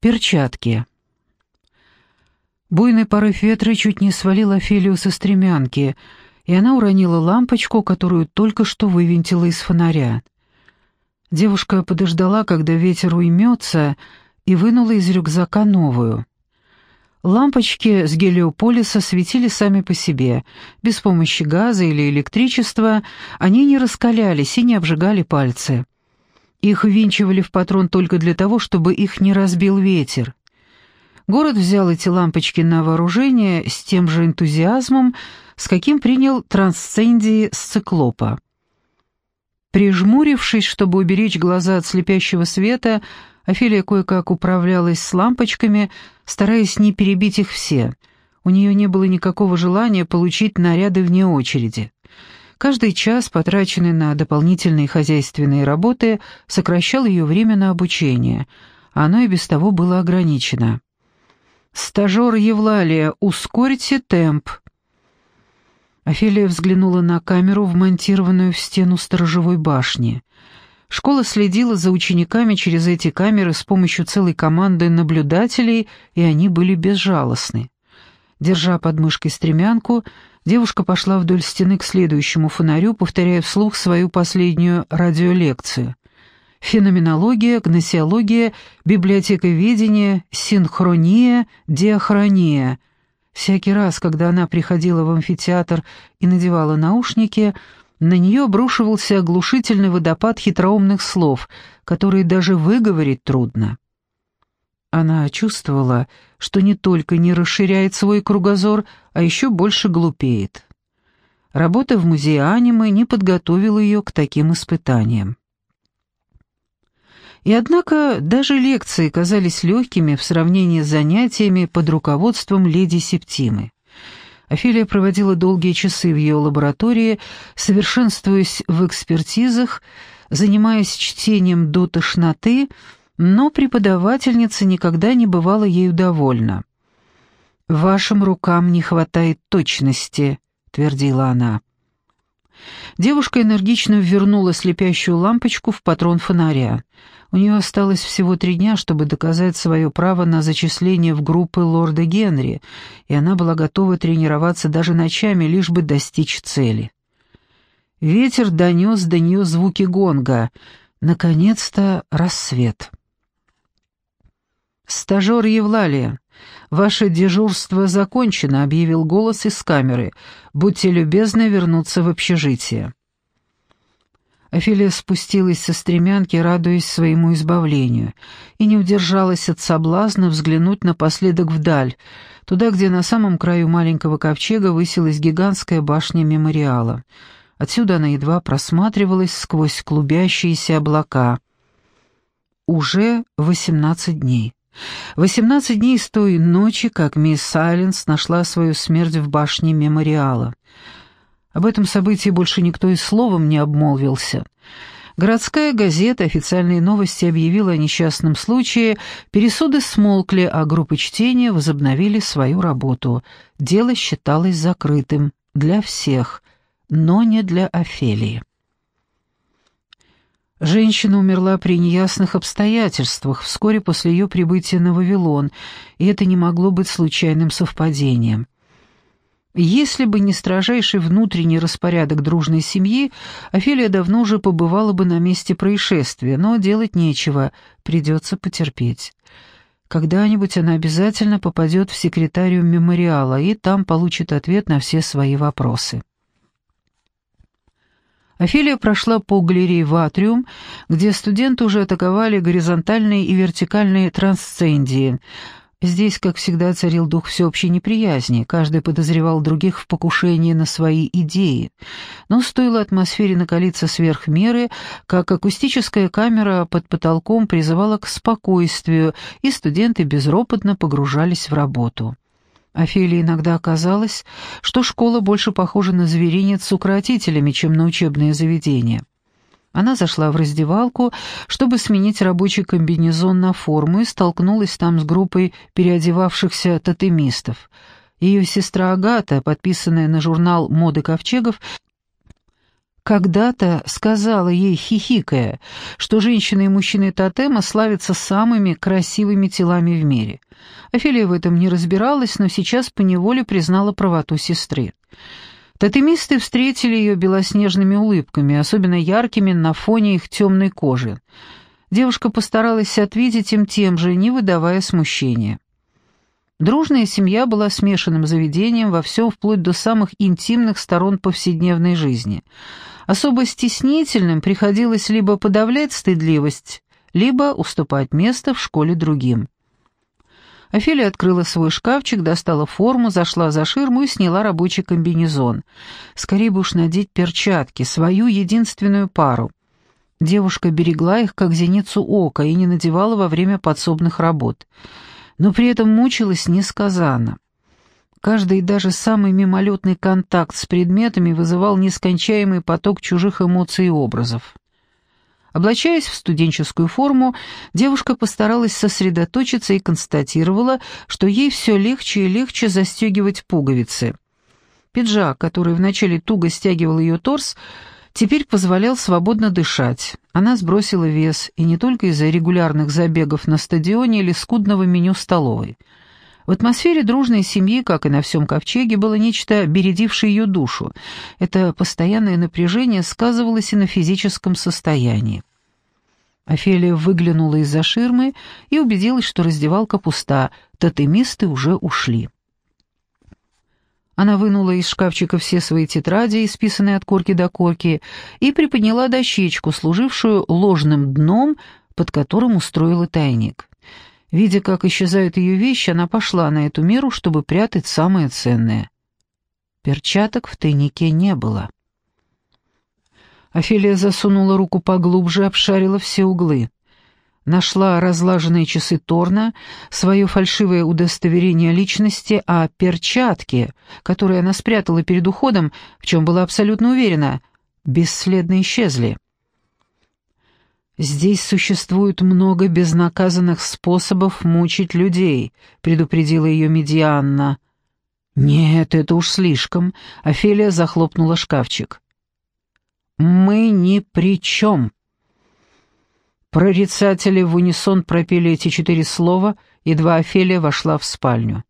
Перчатки. Буйный порыв ветра чуть не свалил Офелию со стремянки, и она уронила лампочку, которую только что вывинтила из фонаря. Девушка подождала, когда ветер уймется, и вынула из рюкзака новую. Лампочки с гелиополиса светили сами по себе. Без помощи газа или электричества они не раскалялись и не обжигали пальцы. Их ввинчивали в патрон только для того, чтобы их не разбил ветер. Город взял эти лампочки на вооружение с тем же энтузиазмом, с каким принял трансцендии с циклопа. Прижмурившись, чтобы уберечь глаза от слепящего света, Офелия кое-как управлялась с лампочками, стараясь не перебить их все. У нее не было никакого желания получить наряды вне очереди. Каждый час, потраченный на дополнительные хозяйственные работы, сокращал ее время на обучение, оно и без того было ограничено. «Стажер Евлалия, ускорьте темп!» Офелия взглянула на камеру, вмонтированную в стену сторожевой башни. Школа следила за учениками через эти камеры с помощью целой команды наблюдателей, и они были безжалостны. Держа под мышкой стремянку, Девушка пошла вдоль стены к следующему фонарю, повторяя вслух свою последнюю радиолекцию. Феноменология, гносеология, библиотековедение, синхрония, диахрония. Всякий раз, когда она приходила в амфитеатр и надевала наушники, на нее обрушивался оглушительный водопад хитроумных слов, которые даже выговорить трудно. Она чувствовала, что не только не расширяет свой кругозор, а еще больше глупеет. Работа в музее анимы не подготовила ее к таким испытаниям. И однако даже лекции казались легкими в сравнении с занятиями под руководством леди Септимы. Офелия проводила долгие часы в ее лаборатории, совершенствуясь в экспертизах, занимаясь чтением до тошноты, но преподавательница никогда не бывала ею довольна. «Вашим рукам не хватает точности», — твердила она. Девушка энергично вернула слепящую лампочку в патрон фонаря. У нее осталось всего три дня, чтобы доказать свое право на зачисление в группы лорда Генри, и она была готова тренироваться даже ночами, лишь бы достичь цели. Ветер донес до нее звуки гонга. Наконец-то рассвет. «Стажер Евлалия, ваше дежурство закончено», — объявил голос из камеры. «Будьте любезны вернуться в общежитие». Офелия спустилась со стремянки, радуясь своему избавлению, и не удержалась от соблазна взглянуть напоследок вдаль, туда, где на самом краю маленького ковчега высилась гигантская башня мемориала. Отсюда она едва просматривалась сквозь клубящиеся облака. Уже восемнадцать дней. Восемнадцать дней с той ночи, как мисс Сайленс нашла свою смерть в башне мемориала. Об этом событии больше никто и словом не обмолвился. Городская газета «Официальные новости» объявила о несчастном случае, пересуды смолкли, а группы чтения возобновили свою работу. Дело считалось закрытым для всех, но не для Офелии. Женщина умерла при неясных обстоятельствах вскоре после ее прибытия на Вавилон, и это не могло быть случайным совпадением. Если бы не строжайший внутренний распорядок дружной семьи, Офелия давно уже побывала бы на месте происшествия, но делать нечего, придется потерпеть. Когда-нибудь она обязательно попадет в секретариум мемориала и там получит ответ на все свои вопросы. Офелия прошла по галерее в атриум, где студенты уже атаковали горизонтальные и вертикальные трансцендии. Здесь, как всегда, царил дух всеобщей неприязни, каждый подозревал других в покушении на свои идеи. Но стоило атмосфере накалиться сверх меры, как акустическая камера под потолком призывала к спокойствию, и студенты безропотно погружались в работу. Офелии иногда казалось, что школа больше похожа на зверинец с укротителями, чем на учебное заведение. Она зашла в раздевалку, чтобы сменить рабочий комбинезон на форму и столкнулась там с группой переодевавшихся тотемистов. Ее сестра Агата, подписанная на журнал «Моды ковчегов», когда-то сказала ей, хихикая, что женщины и мужчины тотема славятся самыми красивыми телами в мире. Офелия в этом не разбиралась, но сейчас поневоле признала правоту сестры. Тотемисты встретили ее белоснежными улыбками, особенно яркими на фоне их темной кожи. Девушка постаралась ответить им тем же, не выдавая смущения. Дружная семья была смешанным заведением во всем вплоть до самых интимных сторон повседневной жизни — Особо стеснительным приходилось либо подавлять стыдливость, либо уступать место в школе другим. Офелия открыла свой шкафчик, достала форму, зашла за ширму и сняла рабочий комбинезон. Скорее бы уж надеть перчатки, свою единственную пару. Девушка берегла их, как зеницу ока, и не надевала во время подсобных работ. Но при этом мучилась несказанно. Каждый даже самый мимолетный контакт с предметами вызывал нескончаемый поток чужих эмоций и образов. Облачаясь в студенческую форму, девушка постаралась сосредоточиться и констатировала, что ей все легче и легче застегивать пуговицы. Пиджак, который вначале туго стягивал ее торс, теперь позволял свободно дышать. Она сбросила вес, и не только из-за регулярных забегов на стадионе или скудного меню столовой – в атмосфере дружной семьи, как и на всем ковчеге, было нечто, бередившее ее душу. Это постоянное напряжение сказывалось и на физическом состоянии. Офелия выглянула из-за ширмы и убедилась, что раздевалка пуста, тотемисты уже ушли. Она вынула из шкафчика все свои тетради, исписанные от корки до корки, и приподняла дощечку, служившую ложным дном, под которым устроила тайник. Видя, как исчезают ее вещи, она пошла на эту меру, чтобы прятать самое ценное. Перчаток в тайнике не было. Офелия засунула руку поглубже, обшарила все углы. Нашла разлаженные часы Торна, свое фальшивое удостоверение личности, а перчатки, которые она спрятала перед уходом, в чем была абсолютно уверена, бесследно исчезли. «Здесь существует много безнаказанных способов мучить людей», — предупредила ее Медианна. «Нет, это уж слишком», — Офелия захлопнула шкафчик. «Мы ни при чем». Прорицатели в унисон пропели эти четыре слова, едва Офелия вошла в спальню.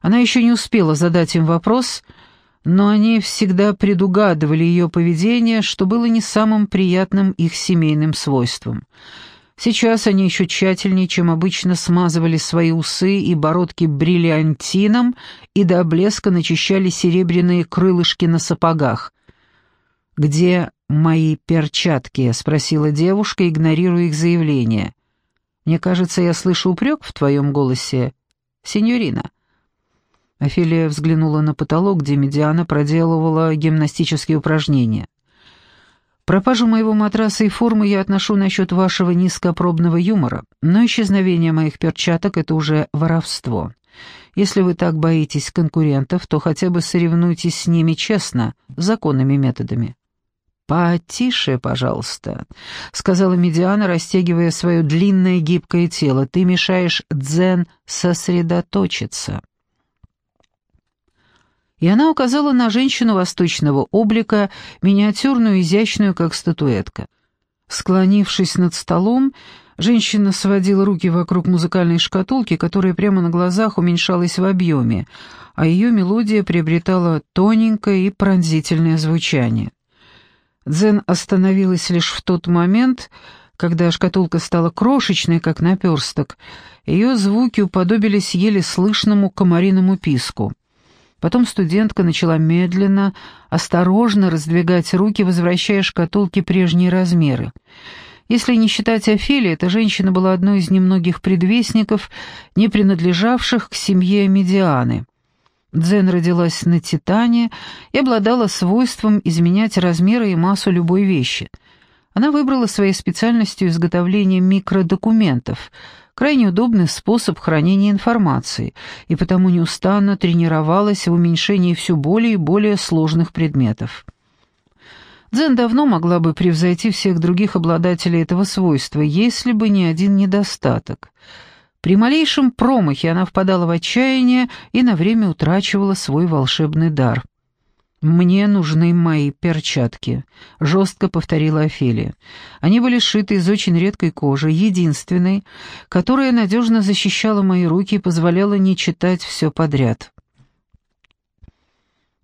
Она еще не успела задать им вопрос — но они всегда предугадывали ее поведение, что было не самым приятным их семейным свойством. Сейчас они еще тщательнее, чем обычно, смазывали свои усы и бородки бриллиантином и до блеска начищали серебряные крылышки на сапогах. «Где мои перчатки?» — спросила девушка, игнорируя их заявление. «Мне кажется, я слышу упрек в твоем голосе, сеньорина». Офелия взглянула на потолок, где Медиана проделывала гимнастические упражнения. «Пропажу моего матраса и формы я отношу насчет вашего низкопробного юмора, но исчезновение моих перчаток — это уже воровство. Если вы так боитесь конкурентов, то хотя бы соревнуйтесь с ними честно, законными методами». «Потише, пожалуйста», — сказала Медиана, растягивая свое длинное гибкое тело. «Ты мешаешь дзен сосредоточиться» и она указала на женщину восточного облика, миниатюрную, изящную, как статуэтка. Склонившись над столом, женщина сводила руки вокруг музыкальной шкатулки, которая прямо на глазах уменьшалась в объеме, а ее мелодия приобретала тоненькое и пронзительное звучание. Дзен остановилась лишь в тот момент, когда шкатулка стала крошечной, как наперсток, ее звуки уподобились еле слышному комариному писку. Потом студентка начала медленно, осторожно раздвигать руки, возвращая шкатулке прежние размеры. Если не считать Офелии, эта женщина была одной из немногих предвестников, не принадлежавших к семье Медианы. Дзен родилась на Титане и обладала свойством изменять размеры и массу любой вещи. Она выбрала своей специальностью изготовление микродокументов — крайне удобный способ хранения информации, и потому неустанно тренировалась в уменьшении все более и более сложных предметов. Дзен давно могла бы превзойти всех других обладателей этого свойства, если бы не один недостаток. При малейшем промахе она впадала в отчаяние и на время утрачивала свой волшебный дар. «Мне нужны мои перчатки», — жестко повторила Офелия. Они были сшиты из очень редкой кожи, единственной, которая надежно защищала мои руки и позволяла не читать все подряд.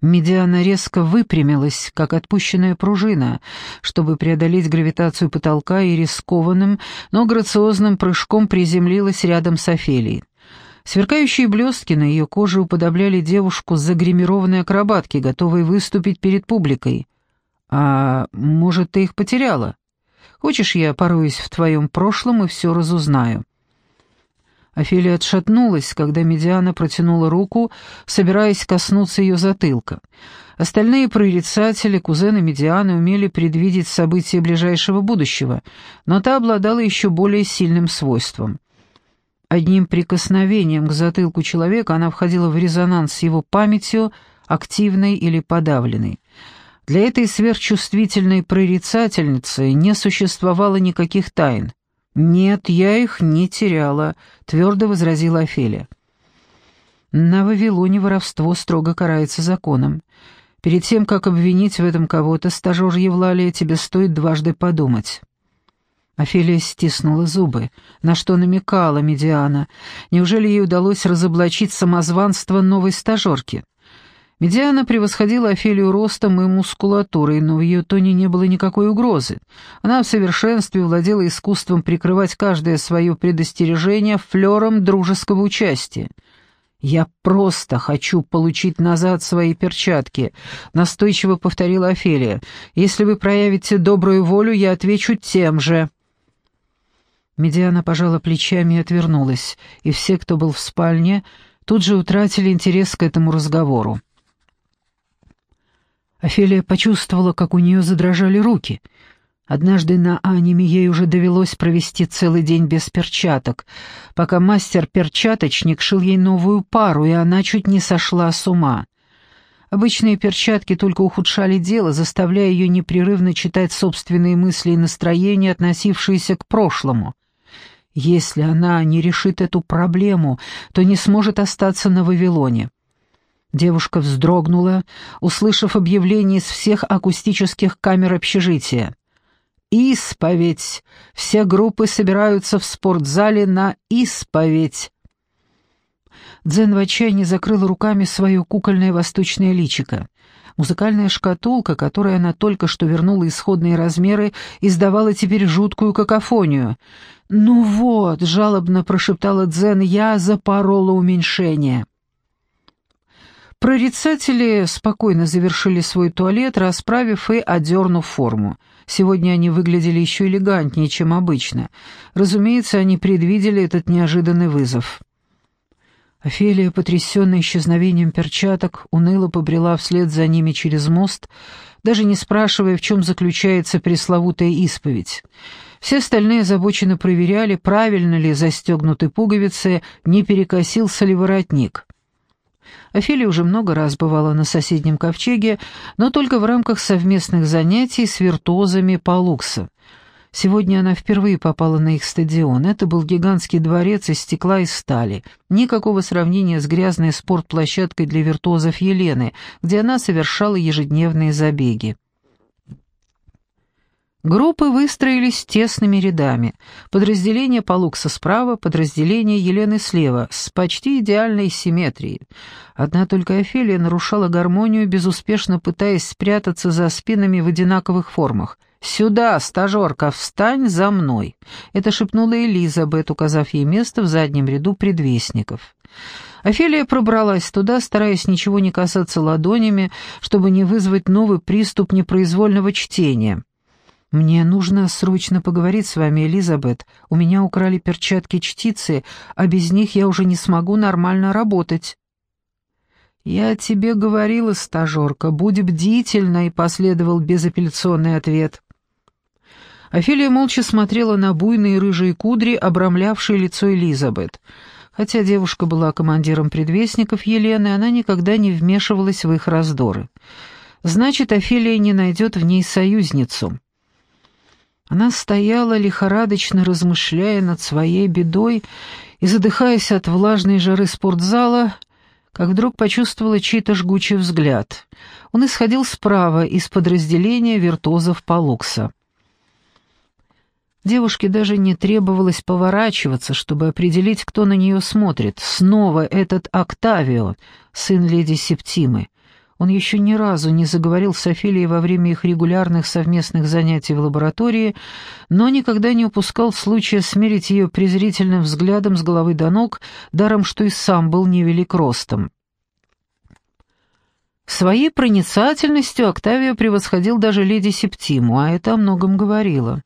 Медиана резко выпрямилась, как отпущенная пружина, чтобы преодолеть гравитацию потолка и рискованным, но грациозным прыжком приземлилась рядом с Офелией. Сверкающие блестки на ее коже уподобляли девушку загримированной акробатки, готовой выступить перед публикой. «А может, ты их потеряла? Хочешь, я пороюсь в твоем прошлом и все разузнаю?» Офелия отшатнулась, когда Медиана протянула руку, собираясь коснуться ее затылка. Остальные прорицатели, кузены Медианы, умели предвидеть события ближайшего будущего, но та обладала еще более сильным свойством. Одним прикосновением к затылку человека она входила в резонанс с его памятью, активной или подавленной. Для этой сверхчувствительной прорицательницы не существовало никаких тайн. «Нет, я их не теряла», — твердо возразила Офелия. «На Вавилоне воровство строго карается законом. Перед тем, как обвинить в этом кого-то, стажер Евлалия, тебе стоит дважды подумать». Офелия стиснула зубы. На что намекала Медиана? Неужели ей удалось разоблачить самозванство новой стажерки? Медиана превосходила Офелию ростом и мускулатурой, но в ее тоне не было никакой угрозы. Она в совершенстве владела искусством прикрывать каждое свое предостережение флером дружеского участия. «Я просто хочу получить назад свои перчатки», — настойчиво повторила Офелия. «Если вы проявите добрую волю, я отвечу тем же». Медиана пожала плечами и отвернулась, и все, кто был в спальне, тут же утратили интерес к этому разговору. Офелия почувствовала, как у нее задрожали руки. Однажды на аниме ей уже довелось провести целый день без перчаток, пока мастер-перчаточник шил ей новую пару, и она чуть не сошла с ума. Обычные перчатки только ухудшали дело, заставляя ее непрерывно читать собственные мысли и настроения, относившиеся к прошлому — если она не решит эту проблему, то не сможет остаться на Вавилоне. Девушка вздрогнула, услышав объявление из всех акустических камер общежития. «Исповедь! Все группы собираются в спортзале на исповедь!» Дзен в отчаянии закрыла руками свое кукольное восточное личико. Музыкальная шкатулка, которой она только что вернула исходные размеры, издавала теперь жуткую какофонию. «Ну вот», — жалобно прошептала Дзен, — «я запорола уменьшение». Прорицатели спокойно завершили свой туалет, расправив и одернув форму. Сегодня они выглядели еще элегантнее, чем обычно. Разумеется, они предвидели этот неожиданный вызов. Офелия, потрясенная исчезновением перчаток, уныло побрела вслед за ними через мост, даже не спрашивая, в чем заключается пресловутая исповедь. Все остальные озабоченно проверяли, правильно ли застегнуты пуговицы, не перекосился ли воротник. Офелия уже много раз бывала на соседнем ковчеге, но только в рамках совместных занятий с виртуозами Палукса — Сегодня она впервые попала на их стадион. Это был гигантский дворец из стекла и стали. Никакого сравнения с грязной спортплощадкой для виртуозов Елены, где она совершала ежедневные забеги. Группы выстроились тесными рядами. Подразделение Палукса справа, подразделение Елены слева, с почти идеальной симметрией. Одна только Офелия нарушала гармонию, безуспешно пытаясь спрятаться за спинами в одинаковых формах. «Сюда, стажерка, встань за мной!» — это шепнула Элизабет, указав ей место в заднем ряду предвестников. Офелия пробралась туда, стараясь ничего не касаться ладонями, чтобы не вызвать новый приступ непроизвольного чтения. «Мне нужно срочно поговорить с вами, Элизабет. У меня украли перчатки чтицы, а без них я уже не смогу нормально работать». «Я тебе говорила, стажерка, будь бдительна», — и последовал безапелляционный ответ. Офелия молча смотрела на буйные рыжие кудри, обрамлявшие лицо Элизабет. Хотя девушка была командиром предвестников Елены, она никогда не вмешивалась в их раздоры. Значит, Офелия не найдет в ней союзницу. Она стояла, лихорадочно размышляя над своей бедой и задыхаясь от влажной жары спортзала, как вдруг почувствовала чей-то жгучий взгляд. Он исходил справа, из подразделения виртуозов Палукса. Девушке даже не требовалось поворачиваться, чтобы определить, кто на нее смотрит. Снова этот Октавио, сын леди Септимы. Он еще ни разу не заговорил с Офелией во время их регулярных совместных занятий в лаборатории, но никогда не упускал случая смерить ее презрительным взглядом с головы до ног, даром что и сам был невелик ростом. Своей проницательностью Октавио превосходил даже леди Септиму, а это о многом говорило.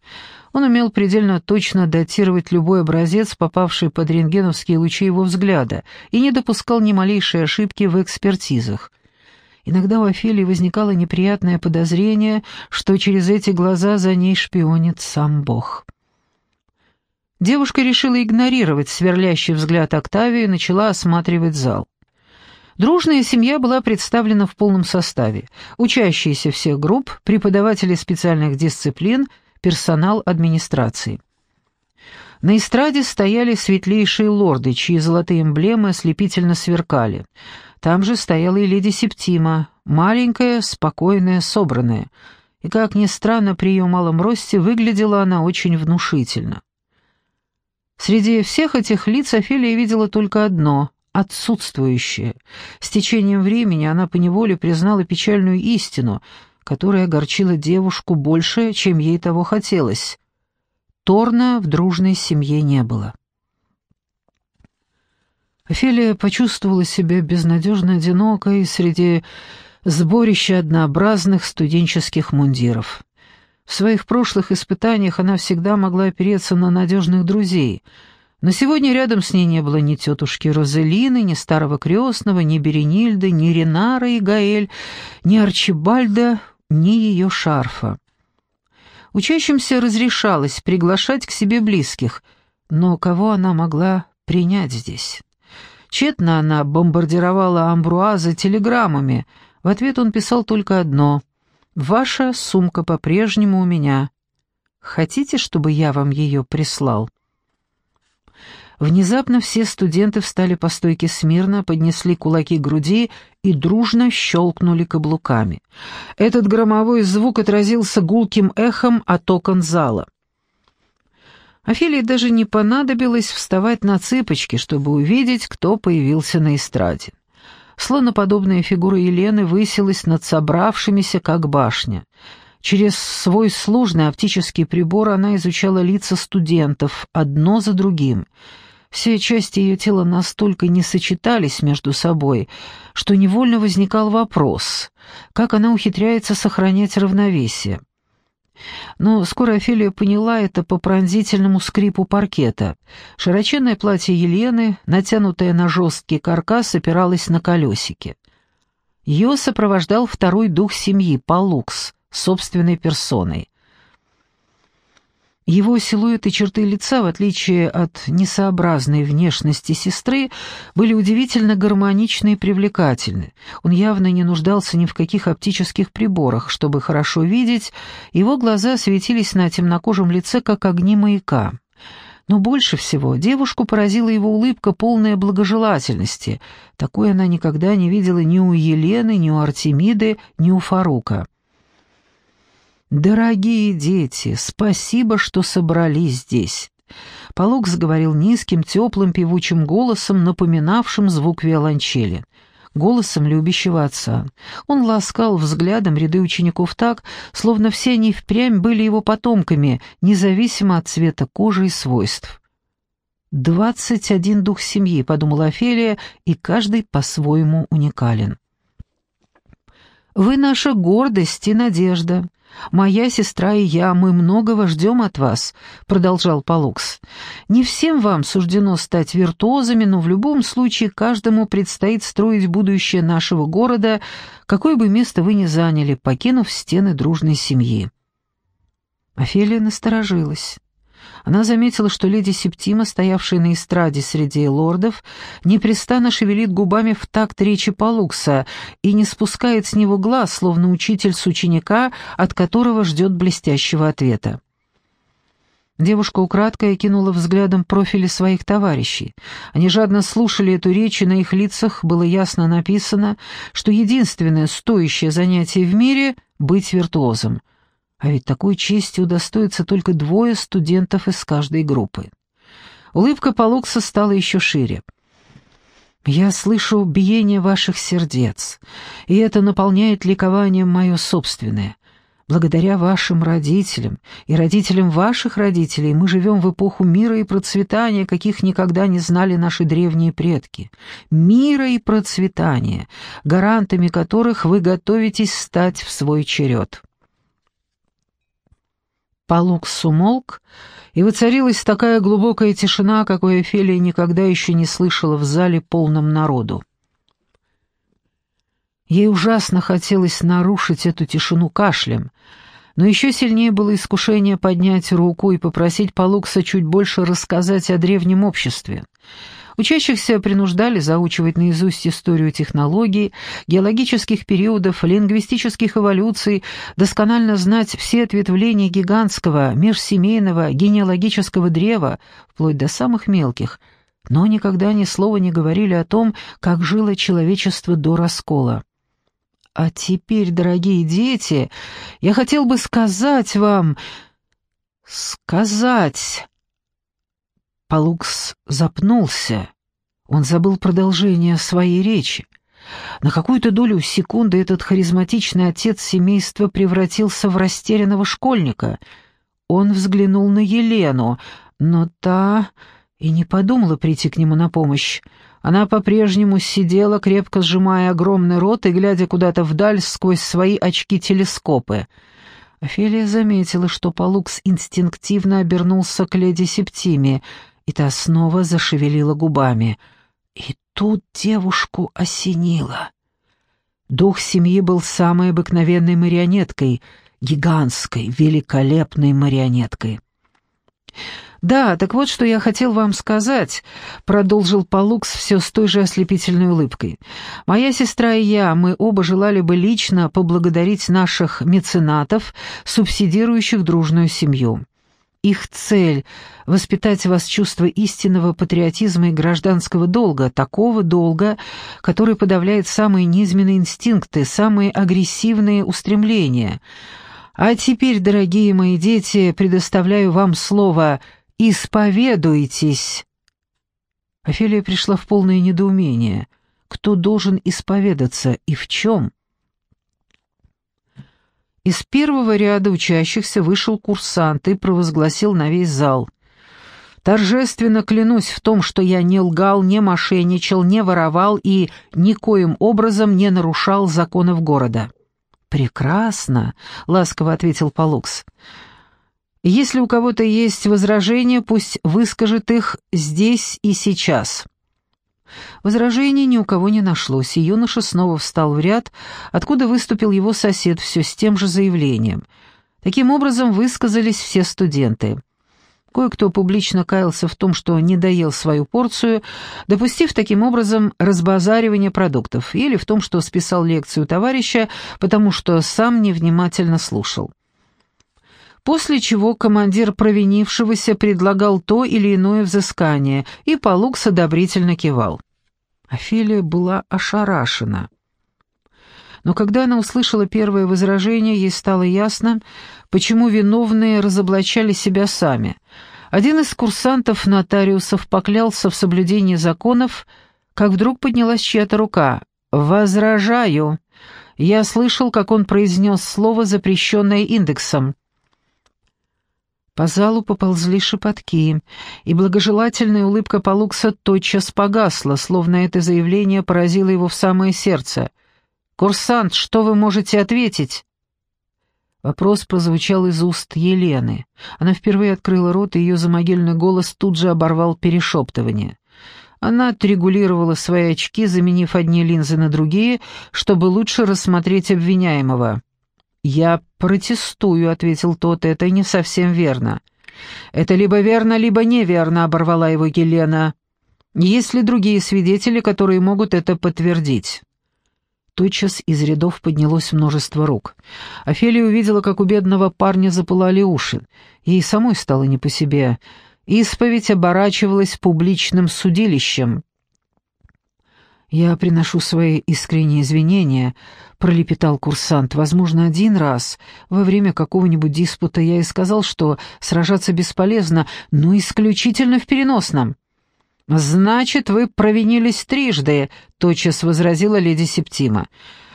Он умел предельно точно датировать любой образец, попавший под рентгеновские лучи его взгляда, и не допускал ни малейшей ошибки в экспертизах. Иногда у Офелии возникало неприятное подозрение, что через эти глаза за ней шпионит сам Бог. Девушка решила игнорировать сверлящий взгляд Октавии и начала осматривать зал. Дружная семья была представлена в полном составе. Учащиеся всех групп, преподаватели специальных дисциплин, персонал администрации. На эстраде стояли светлейшие лорды, чьи золотые эмблемы ослепительно сверкали — там же стояла и леди Септима, маленькая, спокойная, собранная. И, как ни странно, при ее малом росте выглядела она очень внушительно. Среди всех этих лиц Офелия видела только одно — отсутствующее. С течением времени она поневоле признала печальную истину, которая огорчила девушку больше, чем ей того хотелось. Торна в дружной семье не было. Офелия почувствовала себя безнадежно одинокой среди сборища однообразных студенческих мундиров. В своих прошлых испытаниях она всегда могла опереться на надежных друзей, но сегодня рядом с ней не было ни тетушки Розелины, ни старого крестного, ни Беренильды, ни Ренара и Гаэль, ни Арчибальда, ни ее шарфа. Учащимся разрешалось приглашать к себе близких, но кого она могла принять здесь? Тщетно она бомбардировала Амбруаза телеграммами. В ответ он писал только одно «Ваша сумка по-прежнему у меня. Хотите, чтобы я вам ее прислал?» Внезапно все студенты встали по стойке смирно, поднесли кулаки к груди и дружно щелкнули каблуками. Этот громовой звук отразился гулким эхом от окон зала. Офелии даже не понадобилось вставать на цыпочки, чтобы увидеть, кто появился на эстраде. Слоноподобная фигура Елены высилась над собравшимися, как башня. Через свой сложный оптический прибор она изучала лица студентов, одно за другим. Все части ее тела настолько не сочетались между собой, что невольно возникал вопрос, как она ухитряется сохранять равновесие. Но скоро Офелия поняла это по пронзительному скрипу паркета. Широченное платье Елены, натянутое на жесткий каркас, опиралось на колесики. Ее сопровождал второй дух семьи, Палукс, собственной персоной. Его силуэт и черты лица, в отличие от несообразной внешности сестры, были удивительно гармоничны и привлекательны. Он явно не нуждался ни в каких оптических приборах, чтобы хорошо видеть, его глаза светились на темнокожем лице, как огни маяка. Но больше всего девушку поразила его улыбка, полная благожелательности. Такой она никогда не видела ни у Елены, ни у Артемиды, ни у Фарука. «Дорогие дети, спасибо, что собрались здесь». Полук заговорил низким, теплым, певучим голосом, напоминавшим звук виолончели. Голосом любящего отца. Он ласкал взглядом ряды учеников так, словно все они впрямь были его потомками, независимо от цвета кожи и свойств. «Двадцать один дух семьи», — подумала Офелия, — «и каждый по-своему уникален». «Вы наша гордость и надежда. «Моя сестра и я, мы многого ждем от вас», — продолжал Полукс. «Не всем вам суждено стать виртуозами, но в любом случае каждому предстоит строить будущее нашего города, какое бы место вы ни заняли, покинув стены дружной семьи». Офелия насторожилась. Она заметила, что леди Септима, стоявшая на эстраде среди лордов, непрестанно шевелит губами в такт речи Палукса и не спускает с него глаз, словно учитель с ученика, от которого ждет блестящего ответа. Девушка украдкой окинула взглядом профили своих товарищей. Они жадно слушали эту речь, и на их лицах было ясно написано, что единственное стоящее занятие в мире — быть виртуозом. А ведь такой чести удостоится только двое студентов из каждой группы. Улыбка Полукса стала еще шире. «Я слышу биение ваших сердец, и это наполняет ликованием мое собственное. Благодаря вашим родителям и родителям ваших родителей мы живем в эпоху мира и процветания, каких никогда не знали наши древние предки. Мира и процветания, гарантами которых вы готовитесь стать в свой черед. Палукс умолк, и воцарилась такая глубокая тишина, какой Офелия никогда еще не слышала в зале полном народу. Ей ужасно хотелось нарушить эту тишину кашлем, но еще сильнее было искушение поднять руку и попросить Палукса чуть больше рассказать о древнем обществе. Учащихся принуждали заучивать наизусть историю технологий, геологических периодов, лингвистических эволюций, досконально знать все ответвления гигантского, межсемейного, генеалогического древа, вплоть до самых мелких, но никогда ни слова не говорили о том, как жило человечество до раскола. А теперь, дорогие дети, я хотел бы сказать вам... Сказать... Палукс запнулся. Он забыл продолжение своей речи. На какую-то долю секунды этот харизматичный отец семейства превратился в растерянного школьника. Он взглянул на Елену, но та и не подумала прийти к нему на помощь. Она по-прежнему сидела, крепко сжимая огромный рот и глядя куда-то вдаль сквозь свои очки-телескопы. Офелия заметила, что Палукс инстинктивно обернулся к леди Септиме, и та снова зашевелила губами. И тут девушку осенило. Дух семьи был самой обыкновенной марионеткой, гигантской, великолепной марионеткой. «Да, так вот, что я хотел вам сказать», — продолжил Палукс все с той же ослепительной улыбкой. «Моя сестра и я, мы оба желали бы лично поблагодарить наших меценатов, субсидирующих дружную семью. Их цель — воспитать в вас чувство истинного патриотизма и гражданского долга, такого долга, который подавляет самые низменные инстинкты, самые агрессивные устремления. А теперь, дорогие мои дети, предоставляю вам слово «Исповедуйтесь!» Офелия пришла в полное недоумение. Кто должен исповедаться и в чем? Из первого ряда учащихся вышел курсант и провозгласил на весь зал. «Торжественно клянусь в том, что я не лгал, не мошенничал, не воровал и никоим образом не нарушал законов города». «Прекрасно», — ласково ответил Полукс. Если у кого-то есть возражения, пусть выскажет их здесь и сейчас». Возражений ни у кого не нашлось, и юноша снова встал в ряд, откуда выступил его сосед все с тем же заявлением. Таким образом высказались все студенты. Кое-кто публично каялся в том, что не доел свою порцию, допустив таким образом разбазаривание продуктов, или в том, что списал лекцию товарища, потому что сам невнимательно слушал после чего командир провинившегося предлагал то или иное взыскание, и Палукс одобрительно кивал. Офелия была ошарашена. Но когда она услышала первое возражение, ей стало ясно, почему виновные разоблачали себя сами. Один из курсантов-нотариусов поклялся в соблюдении законов, как вдруг поднялась чья-то рука. «Возражаю!» Я слышал, как он произнес слово, запрещенное индексом. По залу поползли шепотки, и благожелательная улыбка Палукса тотчас погасла, словно это заявление поразило его в самое сердце. «Курсант, что вы можете ответить?» Вопрос прозвучал из уст Елены. Она впервые открыла рот, и ее замогильный голос тут же оборвал перешептывание. Она отрегулировала свои очки, заменив одни линзы на другие, чтобы лучше рассмотреть обвиняемого. «Я протестую», — ответил тот, — «это не совсем верно». «Это либо верно, либо неверно», — оборвала его Елена. «Есть ли другие свидетели, которые могут это подтвердить?» Тотчас из рядов поднялось множество рук. Офелия увидела, как у бедного парня запылали уши. Ей самой стало не по себе. Исповедь оборачивалась публичным судилищем. «Я приношу свои искренние извинения», — пролепетал курсант. «Возможно, один раз во время какого-нибудь диспута я и сказал, что сражаться бесполезно, но исключительно в переносном». «Значит, вы провинились трижды», — тотчас возразила леди Септима.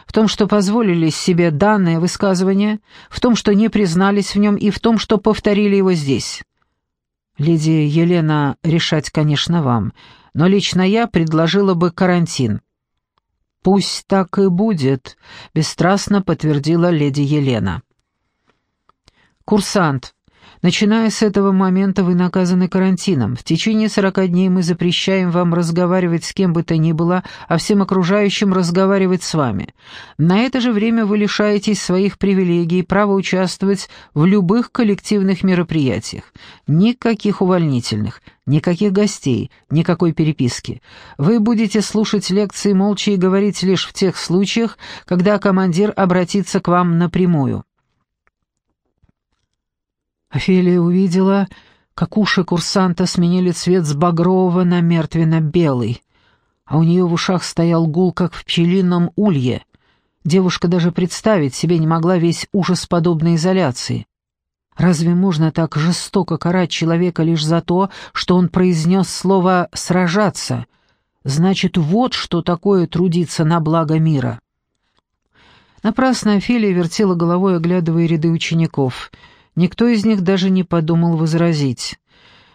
«В том, что позволили себе данное высказывание, в том, что не признались в нем, и в том, что повторили его здесь». «Леди Елена, решать, конечно, вам, но лично я предложила бы карантин». «Пусть так и будет», — бесстрастно подтвердила леди Елена. «Курсант, Начиная с этого момента вы наказаны карантином. В течение сорока дней мы запрещаем вам разговаривать с кем бы то ни было, а всем окружающим разговаривать с вами. На это же время вы лишаетесь своих привилегий и права участвовать в любых коллективных мероприятиях. Никаких увольнительных, никаких гостей, никакой переписки. Вы будете слушать лекции молча и говорить лишь в тех случаях, когда командир обратится к вам напрямую. Офелия увидела, как уши курсанта сменили цвет с багрового на мертвенно-белый, а у нее в ушах стоял гул, как в пчелином улье. Девушка даже представить себе не могла весь ужас подобной изоляции. Разве можно так жестоко карать человека лишь за то, что он произнес слово «сражаться»? Значит, вот что такое трудиться на благо мира. Напрасно Офелия вертела головой, оглядывая ряды учеников — Никто из них даже не подумал возразить.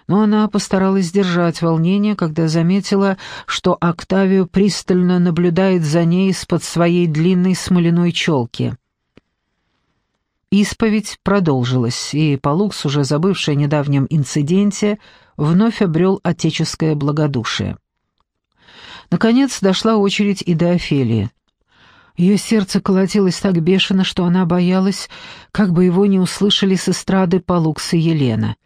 Но она постаралась сдержать волнение, когда заметила, что Октавио пристально наблюдает за ней из-под своей длинной смоляной челки. Исповедь продолжилась, и Палукс, уже забывший о недавнем инциденте, вновь обрел отеческое благодушие. Наконец дошла очередь и до Офелии. Ее сердце колотилось так бешено, что она боялась, как бы его не услышали с эстрады Палукс и Елена.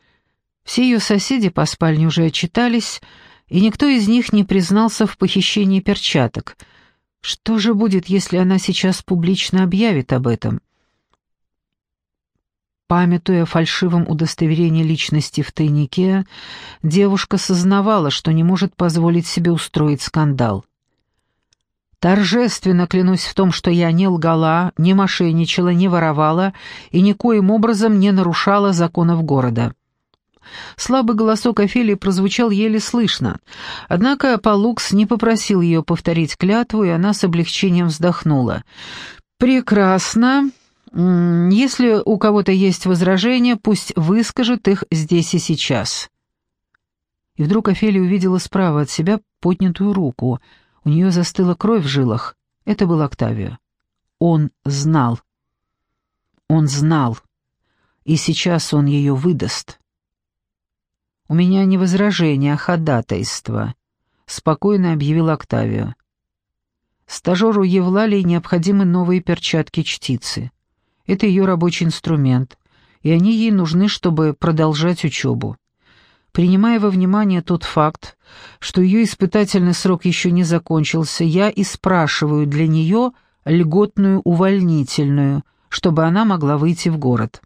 Все ее соседи по спальне уже отчитались, и никто из них не признался в похищении перчаток. Что же будет, если она сейчас публично объявит об этом? Памятуя о фальшивом удостоверении личности в тайнике, девушка сознавала, что не может позволить себе устроить скандал. Торжественно клянусь в том, что я не лгала, не мошенничала, не воровала и никоим образом не нарушала законов города. Слабый голосок Офелии прозвучал еле слышно, однако Палукс не попросил ее повторить клятву, и она с облегчением вздохнула. «Прекрасно. Если у кого-то есть возражения, пусть выскажут их здесь и сейчас». И вдруг Офелия увидела справа от себя поднятую руку — у нее застыла кровь в жилах. Это был Октавио. Он знал. Он знал. И сейчас он ее выдаст. «У меня не возражение, а ходатайство», — спокойно объявил Октавио. Стажеру Евлалии необходимы новые перчатки-чтицы. Это ее рабочий инструмент, и они ей нужны, чтобы продолжать учебу. Принимая во внимание тот факт, что ее испытательный срок еще не закончился, я и спрашиваю для нее льготную увольнительную, чтобы она могла выйти в город.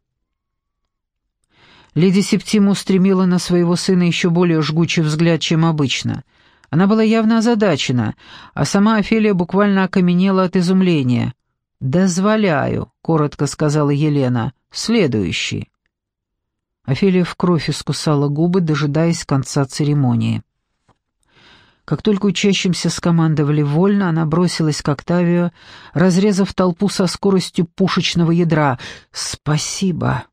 Леди Септима устремила на своего сына еще более жгучий взгляд, чем обычно. Она была явно озадачена, а сама Офелия буквально окаменела от изумления. «Дозволяю», — коротко сказала Елена, — «следующий». Офелия в кровь искусала губы, дожидаясь конца церемонии. Как только учащимся скомандовали вольно, она бросилась к Октавию, разрезав толпу со скоростью пушечного ядра. «Спасибо!»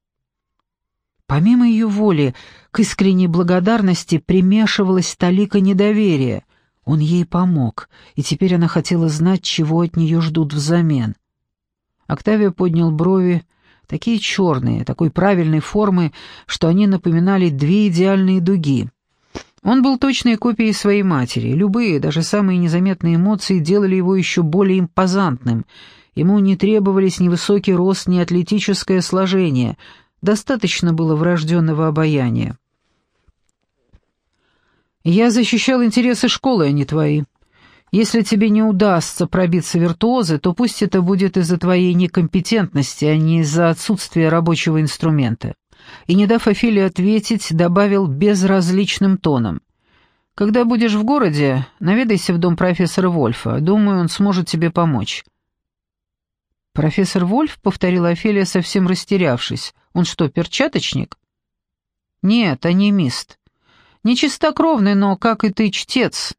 Помимо ее воли, к искренней благодарности примешивалась талика недоверия. Он ей помог, и теперь она хотела знать, чего от нее ждут взамен. Октавия поднял брови, такие черные, такой правильной формы, что они напоминали две идеальные дуги. Он был точной копией своей матери. Любые, даже самые незаметные эмоции делали его еще более импозантным. Ему не требовались ни высокий рост, ни атлетическое сложение. Достаточно было врожденного обаяния. «Я защищал интересы школы, а не твои. Если тебе не удастся пробиться виртуозы, то пусть это будет из-за твоей некомпетентности, а не из-за отсутствия рабочего инструмента». И, не дав Офелии ответить, добавил безразличным тоном. «Когда будешь в городе, наведайся в дом профессора Вольфа. Думаю, он сможет тебе помочь». «Профессор Вольф?» — повторила Офелия, совсем растерявшись. «Он что, перчаточник?» «Нет, анимист. Не чистокровный, но, как и ты, чтец.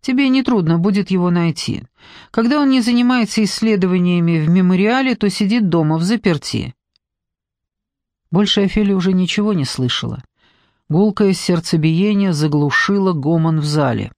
Тебе нетрудно будет его найти. Когда он не занимается исследованиями в мемориале, то сидит дома в заперти». Больше Офелия уже ничего не слышала. Гулкое сердцебиение заглушило гомон в зале.